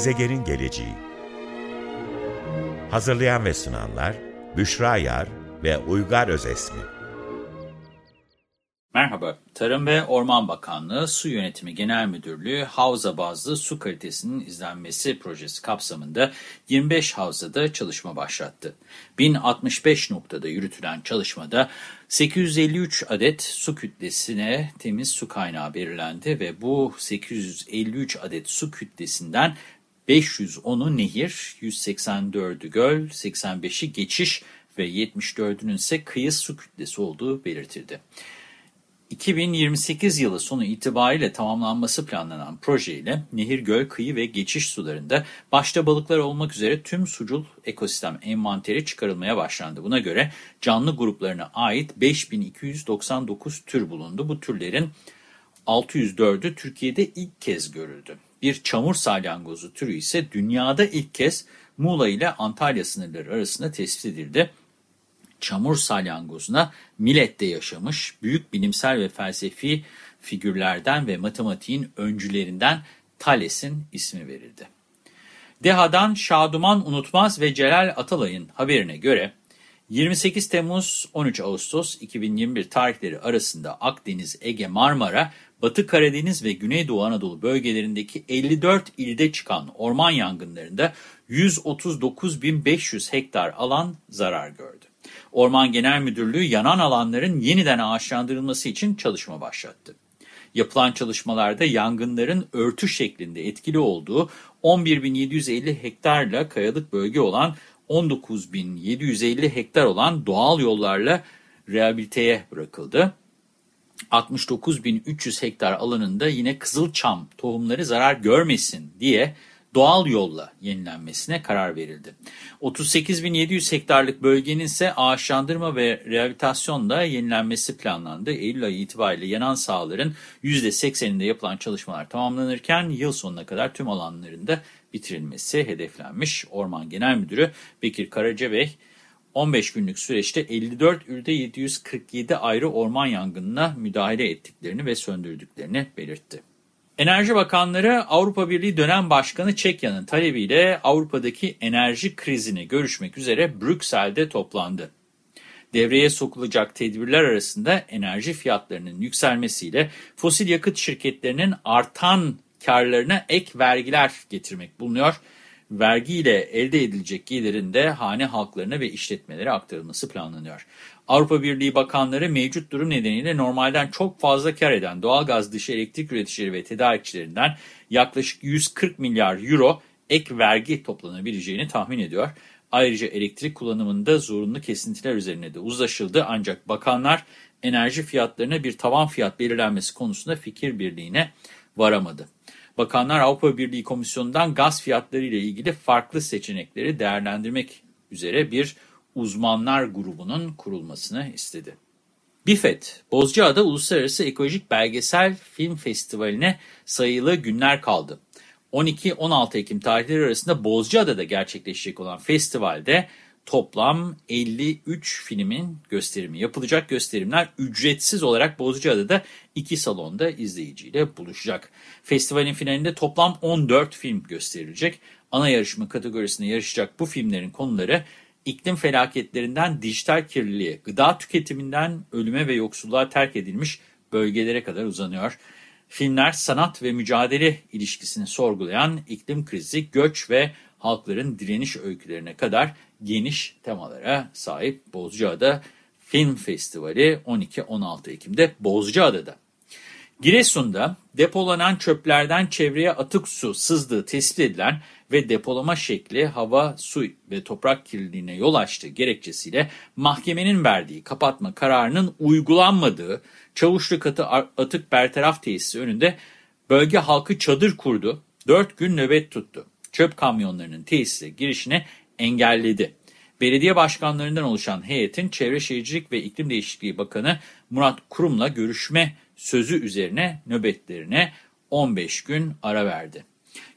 Gezegenin geleceği Hazırlayan ve sunanlar Büşra Yar ve Uygar Özesmi Merhaba, Tarım ve Orman Bakanlığı Su Yönetimi Genel Müdürlüğü havza bazlı su kalitesinin izlenmesi projesi kapsamında 25 havzada çalışma başlattı. 1065 noktada yürütülen çalışmada 853 adet su kütlesine temiz su kaynağı belirlendi ve bu 853 adet su kütlesinden 510'u nehir, 184'ü göl, 85'i geçiş ve 74'ünün ise kıyı su kütlesi olduğu belirtildi. 2028 yılı sonu itibariyle tamamlanması planlanan projeyle nehir, göl, kıyı ve geçiş sularında başta balıklar olmak üzere tüm sucul ekosistem envanteri çıkarılmaya başlandı. Buna göre canlı gruplarına ait 5299 tür bulundu. Bu türlerin 604'ü Türkiye'de ilk kez görüldü. Bir çamur salyangozu türü ise dünyada ilk kez Muğla ile Antalya sınırları arasında tespit edildi çamur salyangozuna Milet'te yaşamış büyük bilimsel ve felsefi figürlerden ve matematiğin öncülerinden Thales'in ismi verildi. DEHA'dan Şaduman Unutmaz ve Celal Atalay'ın haberine göre 28 Temmuz 13 Ağustos 2021 tarihleri arasında Akdeniz, Ege, Marmara, Batı Karadeniz ve Güneydoğu Anadolu bölgelerindeki 54 ilde çıkan orman yangınlarında 139.500 hektar alan zarar gördü. Orman Genel Müdürlüğü yanan alanların yeniden ağaçlandırılması için çalışma başlattı. Yapılan çalışmalarda yangınların örtü şeklinde etkili olduğu 11.750 hektarla kayalık bölge olan 19.750 hektar olan doğal yollarla rehabiliteye bırakıldı. 69.300 hektar alanında yine kızılçam tohumları zarar görmesin diye doğal yolla yenilenmesine karar verildi. 38.700 hektarlık bölgenin ise ağaçlandırma ve rehabilitasyonla yenilenmesi planlandı. Eylül ayı itibariyle yanan sahaların %80'inde yapılan çalışmalar tamamlanırken yıl sonuna kadar tüm alanlarında bitirilmesi hedeflenmiş. Orman Genel Müdürü Bekir Karacabey 15 günlük süreçte 54 ülde 747 ayrı orman yangınına müdahale ettiklerini ve söndürdüklerini belirtti. Enerji Bakanları Avrupa Birliği dönem başkanı Çekya'nın talebiyle Avrupa'daki enerji krizini görüşmek üzere Brüksel'de toplandı. Devreye sokulacak tedbirler arasında enerji fiyatlarının yükselmesiyle fosil yakıt şirketlerinin artan karlarına ek vergiler getirmek bulunuyor. Vergiyle elde edilecek gelirin de hane halklarına ve işletmelere aktarılması planlanıyor. Avrupa Birliği bakanları mevcut durum nedeniyle normalden çok fazla kar eden doğalgaz dışı elektrik üreticileri ve tedarikçilerinden yaklaşık 140 milyar euro ek vergi toplanabileceğini tahmin ediyor. Ayrıca elektrik kullanımında zorunlu kesintiler üzerine de uzlaşıldı ancak bakanlar enerji fiyatlarına bir tavan fiyat belirlenmesi konusunda fikir birliğine varamadı. Bakanlar Avrupa Birliği Komisyonu'ndan gaz fiyatları ile ilgili farklı seçenekleri değerlendirmek üzere bir uzmanlar grubunun kurulmasını istedi. BİFET, Bozcaada Uluslararası Ekolojik Belgesel Film Festivali'ne sayılı günler kaldı. 12-16 Ekim tarihleri arasında Bozcaada'da gerçekleşecek olan festivalde toplam 53 filmin gösterimi yapılacak. Gösterimler ücretsiz olarak Bozcaada'da iki salonda izleyiciyle buluşacak. Festivalin finalinde toplam 14 film gösterilecek. Ana yarışma kategorisinde yarışacak bu filmlerin konuları iklim felaketlerinden dijital kirliliğe, gıda tüketiminden ölüme ve yoksulluğa terk edilmiş bölgelere kadar uzanıyor. Filmler sanat ve mücadele ilişkisini sorgulayan iklim krizi, göç ve halkların direniş öykülerine kadar geniş temalara sahip Bozcaada Film Festivali 12-16 Ekim'de Bozcaada'da. Giresun'da depolanan çöplerden çevreye atık su sızdığı tespit edilen ve depolama şekli hava, su ve toprak kirliliğine yol açtığı gerekçesiyle mahkemenin verdiği kapatma kararının uygulanmadığı Çavuşlu Katı Atık Bertaraf Tesisi önünde bölge halkı çadır kurdu, 4 gün nöbet tuttu. Çöp kamyonlarının tesise girişine engelledi. Belediye başkanlarından oluşan heyetin Çevre Şehircilik ve İklim Değişikliği Bakanı Murat Kurum'la görüşme sözü üzerine nöbetlerine 15 gün ara verdi.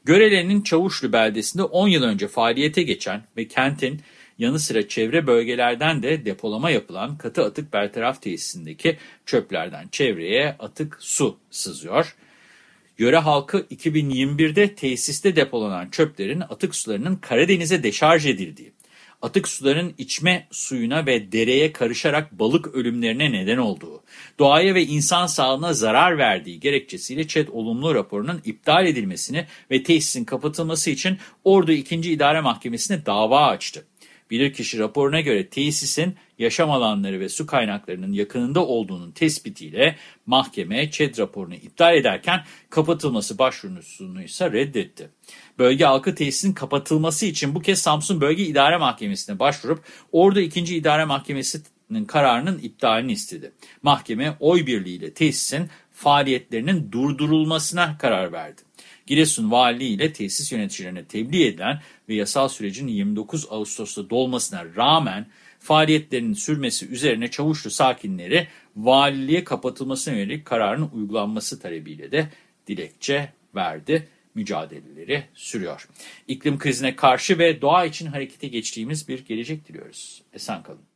Görele'nin Çavuşlu beldesinde 10 yıl önce faaliyete geçen ve kentin yanı sıra çevre bölgelerden de depolama yapılan katı atık bertaraf tesisindeki çöplerden çevreye atık su sızıyor. Yöre halkı 2021'de tesiste depolanan çöplerin atık sularının Karadeniz'e deşarj edildiği, atık suların içme suyuna ve dereye karışarak balık ölümlerine neden olduğu, doğaya ve insan sağlığına zarar verdiği gerekçesiyle ÇED olumlu raporunun iptal edilmesini ve tesisin kapatılması için Ordu 2. İdare Mahkemesi'ne dava açtı. Bilirkişi raporuna göre tesisin yaşam alanları ve su kaynaklarının yakınında olduğunun tespitiyle mahkeme ÇED raporunu iptal ederken kapatılması başvurusunu ise reddetti. Bölge halkı tesisin kapatılması için bu kez Samsun Bölge İdare Mahkemesi'ne başvurup Ordu 2. İdare Mahkemesi'nin kararının iptalini istedi. Mahkeme oy birliğiyle tesisin faaliyetlerinin durdurulmasına karar verdi. Giresun Valiliği ile tesis yöneticilerine tebliğ edilen ve yasal sürecin 29 Ağustos'ta dolmasına rağmen faaliyetlerinin sürmesi üzerine Çavuşlu sakinleri valiliğe kapatılmasına yönelik kararın uygulanması talebiyle de dilekçe verdi. Mücadeleleri sürüyor. İklim krizine karşı ve doğa için harekete geçtiğimiz bir gelecek diliyoruz. Esen kalın.